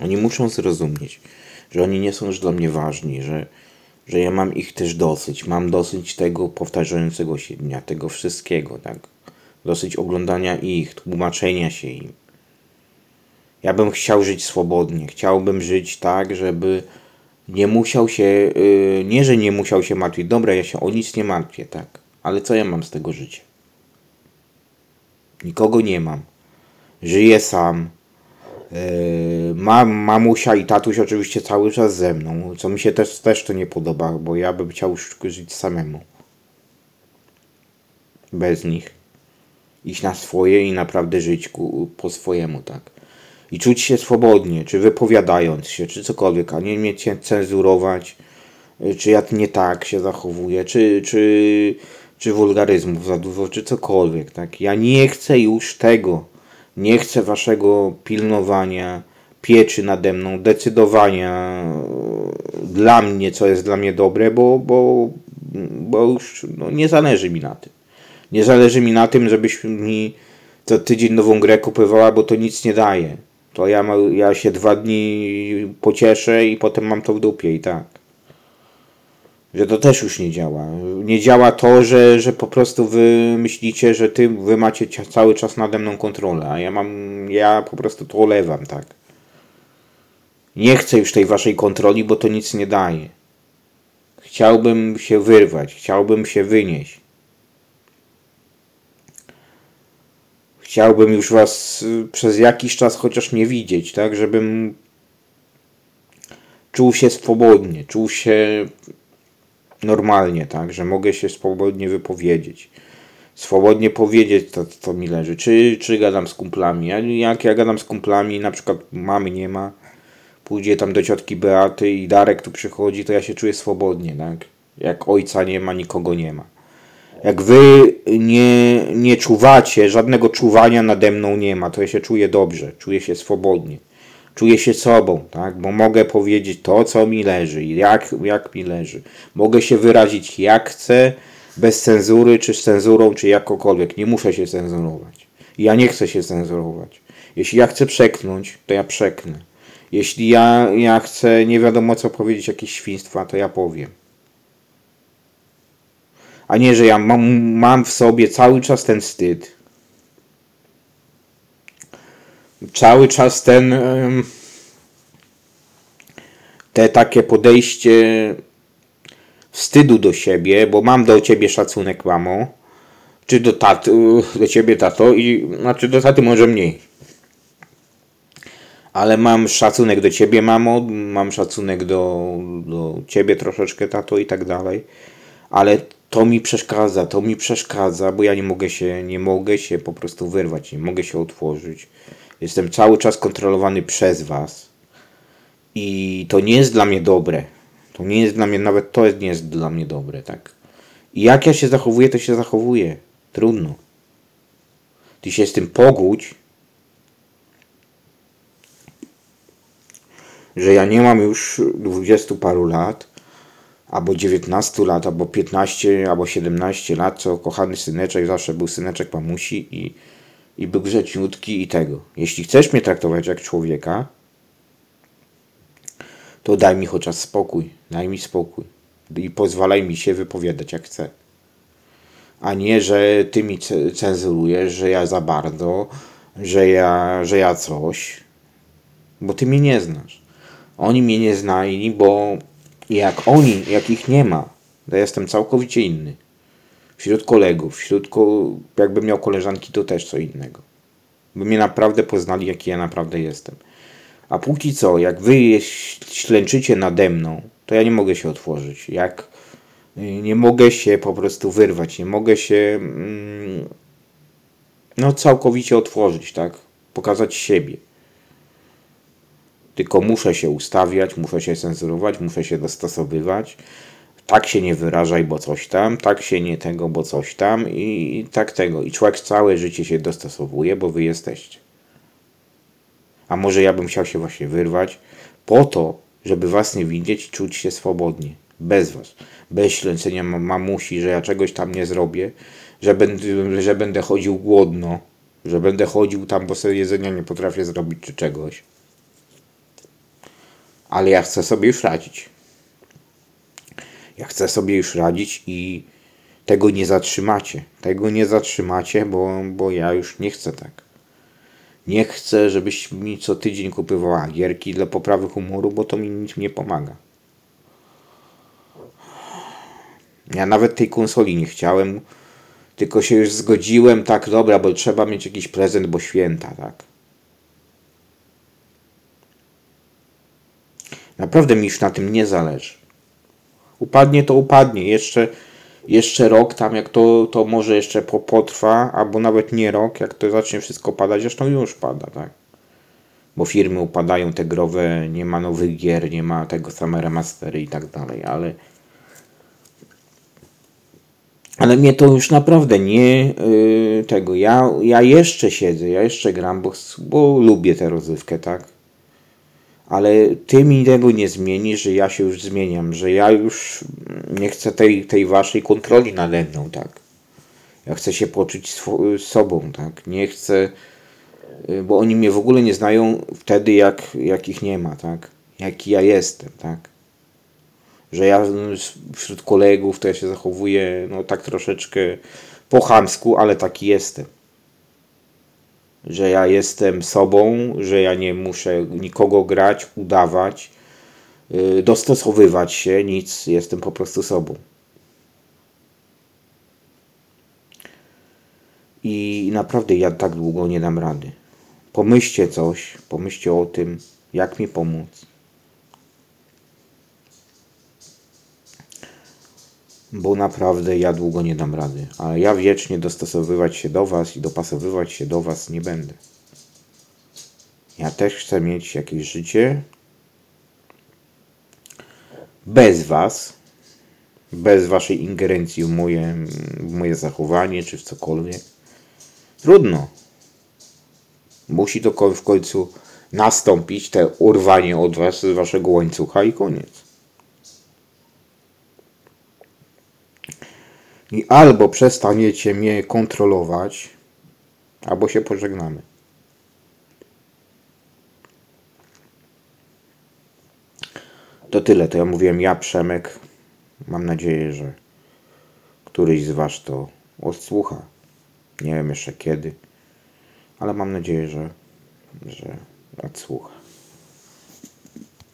Oni muszą zrozumieć, że oni nie są już dla mnie ważni, że, że ja mam ich też dosyć. Mam dosyć tego powtarzającego się dnia, tego wszystkiego, tak? Dosyć oglądania ich, tłumaczenia się im. Ja bym chciał żyć swobodnie. Chciałbym żyć tak, żeby nie musiał się, yy, nie że nie musiał się martwić. Dobra, ja się o nic nie martwię, tak. Ale co ja mam z tego życia? Nikogo nie mam. Żyję sam. Yy, mam mamusia i tatuś oczywiście cały czas ze mną, co mi się też, też to nie podoba, bo ja bym chciał żyć samemu. Bez nich. Iść na swoje i naprawdę żyć ku, po swojemu, tak. I czuć się swobodnie, czy wypowiadając się, czy cokolwiek, a nie mieć cenzurować, yy, czy ja nie tak się zachowuję, czy, czy, czy wulgaryzmów za dużo, czy cokolwiek, tak. Ja nie chcę już tego nie chcę waszego pilnowania, pieczy nade mną, decydowania e, dla mnie, co jest dla mnie dobre, bo, bo, bo już no, nie zależy mi na tym. Nie zależy mi na tym, żebyś mi co tydzień nową grę kupowała, bo to nic nie daje. To ja, ja się dwa dni pocieszę i potem mam to w dupie i tak że to też już nie działa. Nie działa to, że, że po prostu wy myślicie, że ty, wy macie cały czas nade mną kontrolę, a ja mam, ja po prostu to olewam, tak. Nie chcę już tej waszej kontroli, bo to nic nie daje. Chciałbym się wyrwać, chciałbym się wynieść. Chciałbym już was y, przez jakiś czas chociaż nie widzieć, tak, żebym czuł się swobodnie, czuł się normalnie, tak, że mogę się swobodnie wypowiedzieć. Swobodnie powiedzieć, to, co mi leży. Czy, czy gadam z kumplami. Ja, jak ja gadam z kumplami, na przykład mamy nie ma, pójdzie tam do ciotki Beaty i Darek tu przychodzi, to ja się czuję swobodnie, tak. Jak ojca nie ma, nikogo nie ma. Jak wy nie, nie czuwacie, żadnego czuwania nade mną nie ma, to ja się czuję dobrze, czuję się swobodnie czuję się sobą, tak? bo mogę powiedzieć to, co mi leży, jak, jak mi leży. Mogę się wyrazić jak chcę, bez cenzury, czy z cenzurą, czy jakokolwiek. Nie muszę się cenzurować. Ja nie chcę się cenzurować. Jeśli ja chcę przeknąć, to ja przeknę. Jeśli ja, ja chcę nie wiadomo co powiedzieć, jakieś świństwa, to ja powiem. A nie, że ja mam, mam w sobie cały czas ten wstyd, cały czas ten te takie podejście wstydu do siebie, bo mam do ciebie szacunek, mamo, czy do taty, do ciebie, tato, i znaczy do taty może mniej. Ale mam szacunek do ciebie, mamo, mam szacunek do, do ciebie troszeczkę, tato i tak dalej. Ale to mi przeszkadza, to mi przeszkadza, bo ja nie mogę się, nie mogę się po prostu wyrwać, nie mogę się otworzyć. Jestem cały czas kontrolowany przez Was. I to nie jest dla mnie dobre. To nie jest dla mnie, nawet to nie jest dla mnie dobre, tak. I jak ja się zachowuję, to się zachowuję. Trudno. Ty się z tym pogódź, że ja nie mam już dwudziestu paru lat, albo 19 lat, albo 15, albo 17 lat, co kochany syneczek zawsze był syneczek mamusi i i był grzeczniutki i tego. Jeśli chcesz mnie traktować jak człowieka, to daj mi chociaż spokój, daj mi spokój i pozwalaj mi się wypowiadać jak chcę. A nie, że ty mi cenzurujesz, że ja za bardzo, że ja, że ja coś, bo ty mnie nie znasz. Oni mnie nie znali, bo jak oni, jak ich nie ma, to jestem całkowicie inny. Wśród kolegów, wśród ko jakbym miał koleżanki, to też co innego. By mnie naprawdę poznali, jaki ja naprawdę jestem. A póki co, jak wy ślęczycie nade mną, to ja nie mogę się otworzyć. Jak y, nie mogę się po prostu wyrwać, nie mogę się mm, no całkowicie otworzyć, tak? Pokazać siebie. Tylko muszę się ustawiać, muszę się cenzurować, muszę się dostosowywać tak się nie wyrażaj, bo coś tam, tak się nie tego, bo coś tam i tak tego. I człowiek całe życie się dostosowuje, bo wy jesteście. A może ja bym chciał się właśnie wyrwać po to, żeby was nie widzieć i czuć się swobodnie. Bez was. Bez ślęcenia mamusi, że ja czegoś tam nie zrobię, że będę, że będę chodził głodno, że będę chodził tam, bo sobie jedzenia nie potrafię zrobić czy czegoś. Ale ja chcę sobie już radzić. Ja chcę sobie już radzić i tego nie zatrzymacie. Tego nie zatrzymacie, bo, bo ja już nie chcę tak. Nie chcę, żebyś mi co tydzień kupowała gierki dla poprawy humoru, bo to mi nic nie pomaga. Ja nawet tej konsoli nie chciałem, tylko się już zgodziłem, tak dobra, bo trzeba mieć jakiś prezent, bo święta, tak. Naprawdę mi już na tym nie zależy. Upadnie to upadnie. Jeszcze, jeszcze rok tam, jak to, to może jeszcze po, potrwa, albo nawet nie rok, jak to zacznie wszystko padać, zresztą już pada, tak. Bo firmy upadają te growe, nie ma nowych gier, nie ma tego same remastery i tak dalej, ale ale mnie to już naprawdę nie yy, tego. Ja, ja jeszcze siedzę, ja jeszcze gram, bo, bo lubię tę rozrywkę, tak? Ale ty mi tego nie zmienisz, że ja się już zmieniam, że ja już nie chcę tej, tej waszej kontroli nade mną, tak? Ja chcę się poczuć sobą, tak? Nie chcę, yy, bo oni mnie w ogóle nie znają wtedy, jak, jak ich nie ma, tak? Jaki ja jestem, tak? że ja wśród kolegów to ja się zachowuję no tak troszeczkę po chamsku, ale taki jestem. Że ja jestem sobą, że ja nie muszę nikogo grać, udawać, yy, dostosowywać się, nic, jestem po prostu sobą. I naprawdę ja tak długo nie dam rady. Pomyślcie coś, pomyślcie o tym, jak mi pomóc. Bo naprawdę ja długo nie dam rady. A ja wiecznie dostosowywać się do Was i dopasowywać się do Was nie będę. Ja też chcę mieć jakieś życie bez Was, bez Waszej ingerencji w moje, w moje zachowanie czy w cokolwiek. Trudno. Musi to w końcu nastąpić, te urwanie od Was z Waszego łańcucha i koniec. I albo przestaniecie mnie kontrolować, albo się pożegnamy. To tyle, to ja mówiłem ja, Przemek. Mam nadzieję, że któryś z Was to odsłucha. Nie wiem jeszcze kiedy, ale mam nadzieję, że, że odsłucha.